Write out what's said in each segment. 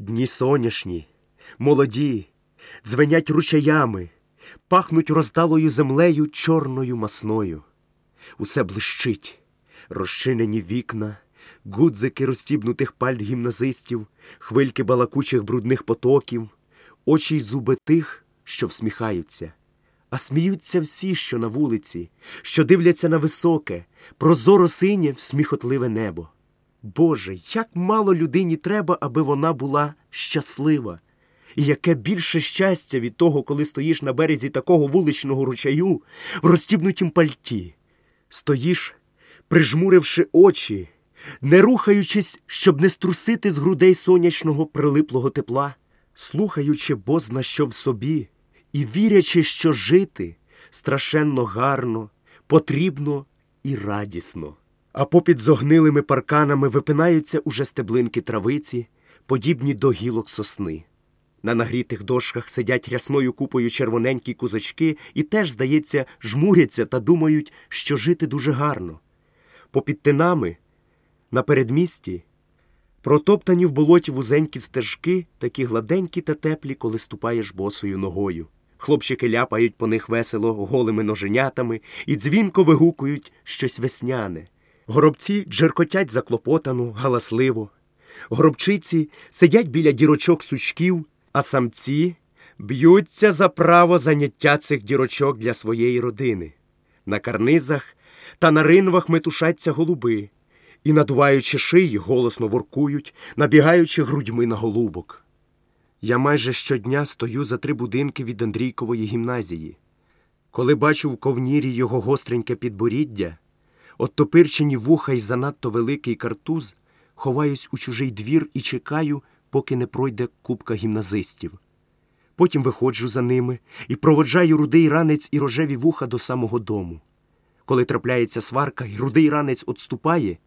Дні соняшні, молоді, дзвенять ручаями, пахнуть роздалою землею чорною масною. Усе блищить, розчинені вікна, гудзики розтібнутих пальт гімназистів, хвильки балакучих брудних потоків, очі й зуби тих, що всміхаються. А сміються всі, що на вулиці, що дивляться на високе, прозоро синє, всміхотливе небо. Боже, як мало людині треба, аби вона була щаслива. І яке більше щастя від того, коли стоїш на березі такого вуличного ручаю в розтібнутім пальті. Стоїш, прижмуривши очі, не рухаючись, щоб не струсити з грудей сонячного прилиплого тепла, слухаючи бозна що в собі, і вірячи, що жити страшенно гарно, потрібно і радісно. А попід зогнилими парканами випинаються уже стеблинки травиці, подібні до гілок сосни. На нагрітих дошках сидять рясною купою червоненькі кузачки і теж, здається, жмуряться та думають, що жити дуже гарно. Попід тинами, на передмісті, протоптані в болоті вузенькі стежки, такі гладенькі та теплі, коли ступаєш босою ногою. Хлопчики ляпають по них весело голими ноженятами і дзвінко вигукують щось весняне. Горобці джеркотять заклопотано, галасливо. Горобчиці сидять біля дірочок сучків, а самці б'ються за право заняття цих дірочок для своєї родини. На карнизах та на ринвах метушаться голуби і, надуваючи шиї, голосно воркують, набігаючи грудьми на голубок. Я майже щодня стою за три будинки від Андрійкової гімназії. Коли бачу в ковнірі його гостреньке підборіддя, оттопирчені вуха й занадто великий картуз, ховаюсь у чужий двір і чекаю, поки не пройде купка гімназистів. Потім виходжу за ними і проводжаю рудий ранець і рожеві вуха до самого дому. Коли трапляється сварка, і рудий ранець отступає,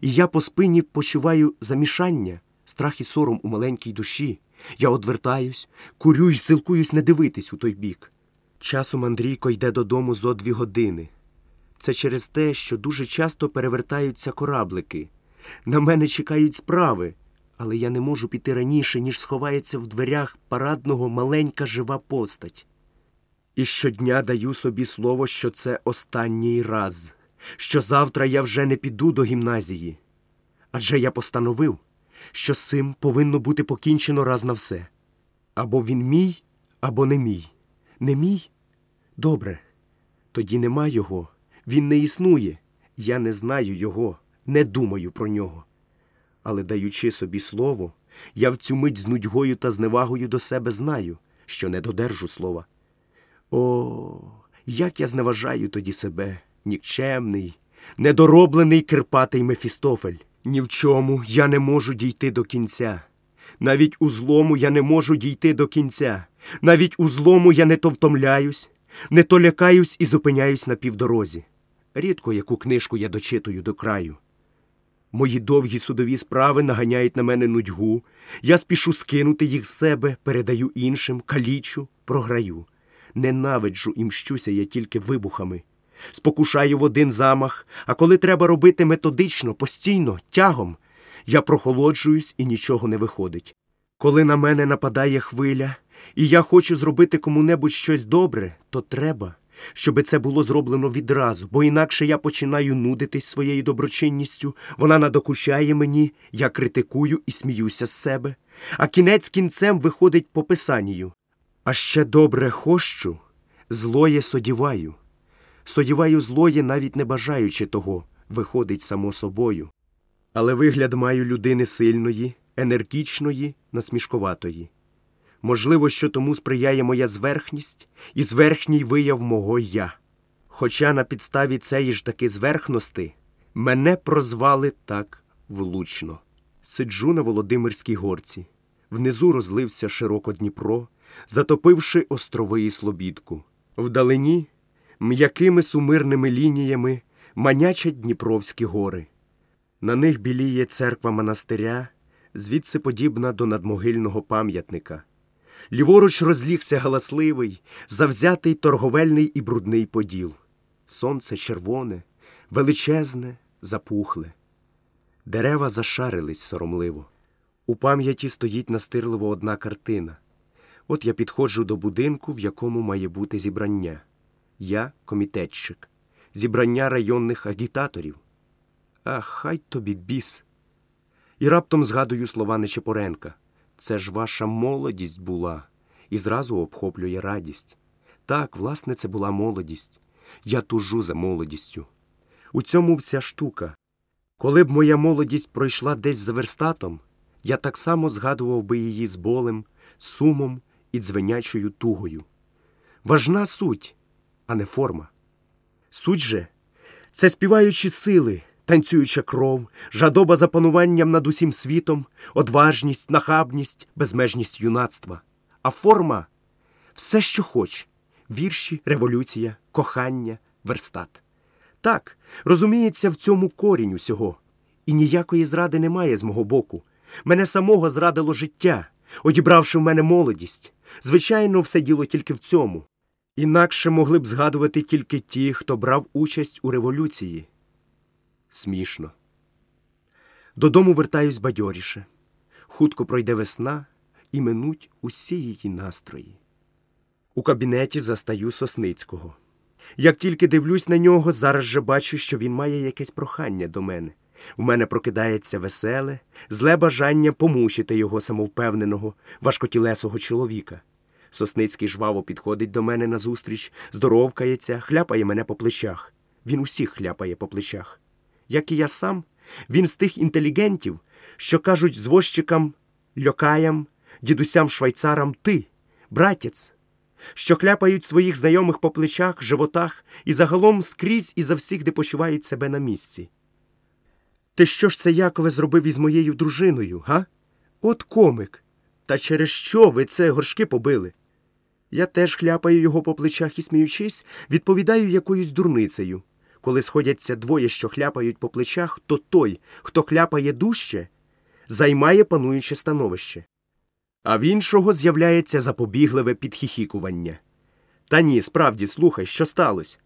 і я по спині почуваю замішання, страх і сором у маленькій душі. Я одвертаюсь, курю й силкуюсь не дивитись у той бік. Часом Андрійко йде додому зо дві години. Це через те, що дуже часто перевертаються кораблики. На мене чекають справи, але я не можу піти раніше, ніж сховається в дверях парадного маленька жива постать. І щодня даю собі слово, що це останній раз, що завтра я вже не піду до гімназії. Адже я постановив, що з цим повинно бути покінчено раз на все. Або він мій, або не мій. Не мій? Добре. Тоді нема його. Він не існує. Я не знаю його, не думаю про нього. Але даючи собі слово, я в цю мить з нудьгою та зневагою до себе знаю, що не додержу слова. О, як я зневажаю тоді себе, нікчемний, недороблений кирпатий Мефістофель. Ні в чому я не можу дійти до кінця. Навіть у злому я не можу дійти до кінця. Навіть у злому я не то втомляюсь, не то лякаюсь і зупиняюсь на півдорозі. Рідко яку книжку я дочитую до краю. Мої довгі судові справи наганяють на мене нудьгу. Я спішу скинути їх з себе, передаю іншим, калічу, програю. Ненавиджу і мщуся я тільки вибухами. Спокушаю в один замах, а коли треба робити методично, постійно, тягом, я прохолоджуюсь і нічого не виходить. Коли на мене нападає хвиля, і я хочу зробити кому-небудь щось добре, то треба, щоби це було зроблено відразу, бо інакше я починаю нудитись своєю доброчинністю, вона надокучає мені, я критикую і сміюся з себе, а кінець кінцем виходить по писанню. А ще добре хощу, злоє содіваю. Содіваю злоє, навіть не бажаючи того, виходить само собою. Але вигляд маю людини сильної, енергічної, насмішковатої. Можливо, що тому сприяє моя зверхність і зверхній вияв мого я. Хоча на підставі цієї ж таки зверхності мене прозвали так влучно. Сиджу на Володимирській горці. Внизу розлився широко Дніпро, затопивши острови і слобідку. Вдалині м'якими сумирними лініями манячать Дніпровські гори. На них біліє церква монастиря, звідси подібна до надмогильного пам'ятника. Ліворуч розлігся галасливий, завзятий торговельний і брудний поділ. Сонце червоне, величезне, запухле. Дерева зашарились соромливо. У пам'яті стоїть настирливо одна картина. От я підходжу до будинку, в якому має бути зібрання. Я комітетчик, зібрання районних агітаторів. Ах, хай тобі біс. І раптом згадую слова Нечепоренка. Це ж ваша молодість була, і зразу обхоплює радість. Так, власне, це була молодість. Я тужу за молодістю. У цьому вся штука. Коли б моя молодість пройшла десь за верстатом, я так само згадував би її з болем, сумом і дзвенячою тугою. Важна суть, а не форма. Суть же це співаючі сили, танцююча кров, жадоба за пануванням над усім світом, одважність, нахабність, безмежність юнацтва. А форма все, що хоч вірші, революція, кохання, верстат. Так, розуміється, в цьому корінь усього. І ніякої зради немає з мого боку. Мене самого зрадило життя, одібравши в мене молодість. Звичайно, все діло тільки в цьому. Інакше могли б згадувати тільки ті, хто брав участь у революції. Смішно. Додому вертаюсь бадьоріше. Хутко пройде весна і минуть усі її настрої. У кабінеті застаю Сосницького. Як тільки дивлюсь на нього, зараз же бачу, що він має якесь прохання до мене. У мене прокидається веселе, зле бажання помучити його самовпевненого, важкотілесого чоловіка. Сосницький жваво підходить до мене назустріч, здоровкається, хляпає мене по плечах. Він усіх хляпає по плечах. Як і я сам, він з тих інтелігентів, що кажуть звозчикам, льокаям, дідусям швайцарам ти, братець, що хляпають своїх знайомих по плечах, животах і загалом скрізь і за всіх, де почувають себе на місці. Ти що ж це Якове зробив із моєю дружиною, га? От комик. Та через що ви це горшки побили? Я теж хляпаю його по плечах і, сміючись, відповідаю якоюсь дурницею. Коли сходяться двоє, що хляпають по плечах, то той, хто хляпає дужче, займає пануюче становище. А в іншого з'являється запобігливе підхіхікування. Та ні, справді, слухай, що сталося.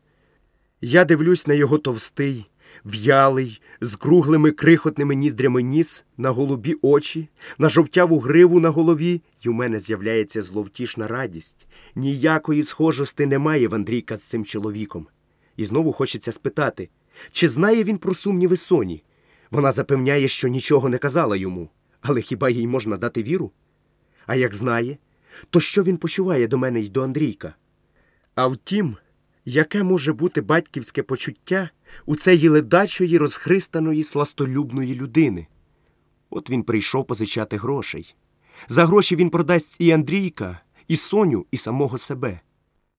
Я дивлюсь на його товстий, в'ялий, з круглими крихотними ніздрями ніс, на голубі очі, на жовтяву гриву на голові, і у мене з'являється зловтішна радість. Ніякої схожості немає в Андрійка з цим чоловіком. І знову хочеться спитати, чи знає він про сумніви Соні? Вона запевняє, що нічого не казала йому, але хіба їй можна дати віру? А як знає, то що він почуває до мене й до Андрійка? А втім, яке може бути батьківське почуття у цієї ледачої, розхристаної, сластолюбної людини? От він прийшов позичати грошей. За гроші він продасть і Андрійка, і Соню, і самого себе.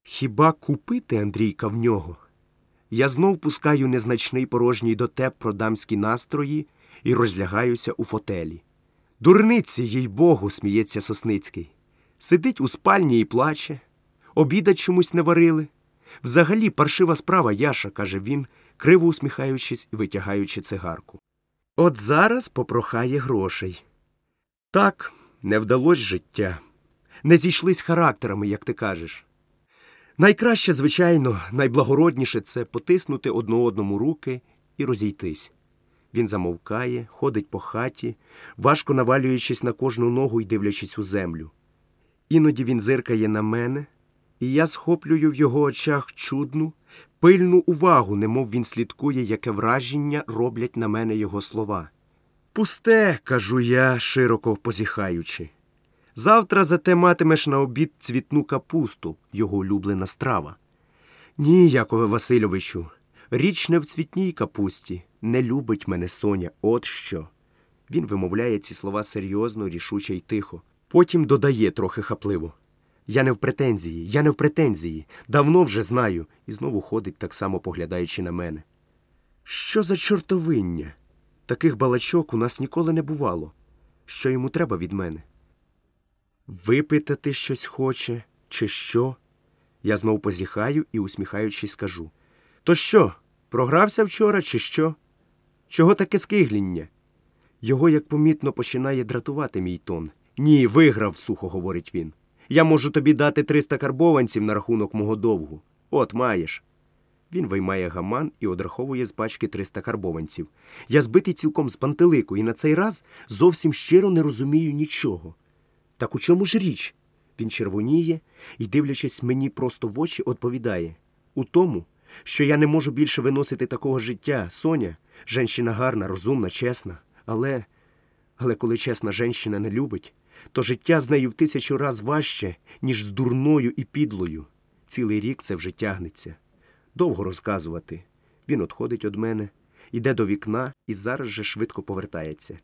Хіба купити Андрійка в нього? Я знов пускаю незначний порожній дотеп про дамські настрої і розлягаюся у фотелі. Дурниці, їй Богу, сміється Сосницький. Сидить у спальні і плаче, обіда чомусь не варили. Взагалі паршива справа Яша, каже він, криво усміхаючись і витягаючи цигарку. От зараз попрохає грошей. Так, не вдалось життя. Не зійшлись характерами, як ти кажеш. Найкраще, звичайно, найблагородніше це потиснути одно одному руки і розійтись. Він замовкає, ходить по хаті, важко навалюючись на кожну ногу і дивлячись у землю. Іноді він зиркає на мене, і я схоплюю в його очах чудну, пильну увагу, немов він слідкує, яке враження роблять на мене його слова. Пусте, кажу я, широко позіхаючи. Завтра зате матимеш на обід цвітну капусту, його улюблена страва. Ні, Якове Васильовичу, річ не в цвітній капусті. Не любить мене Соня, от що. Він вимовляє ці слова серйозно, рішуче й тихо. Потім додає трохи хапливо. Я не в претензії, я не в претензії. Давно вже знаю, і знову ходить, так само поглядаючи на мене. Що за чортовиння? Таких балачок у нас ніколи не бувало. Що йому треба від мене? Випитати щось хоче, чи що? Я знов позіхаю і, усміхаючись, кажу. То що, програвся вчора, чи що? Чого таке скигління? Його, як помітно, починає дратувати мій тон. Ні, виграв, сухо говорить він. Я можу тобі дати триста карбованців на рахунок мого довгу. От маєш. Він виймає гаман і одраховує з пачки 300 карбованців. Я збитий цілком з пантелику і на цей раз зовсім щиро не розумію нічого. Так у чому ж річ? Він червоніє і, дивлячись мені просто в очі, відповідає у тому, що я не можу більше виносити такого життя. Соня, женщина гарна, розумна, чесна. Але, але коли чесна женщина не любить, то життя з нею в тисячу раз важче, ніж з дурною і підлою. Цілий рік це вже тягнеться. Довго розказувати. Він отходить від мене, іде до вікна і зараз же швидко повертається.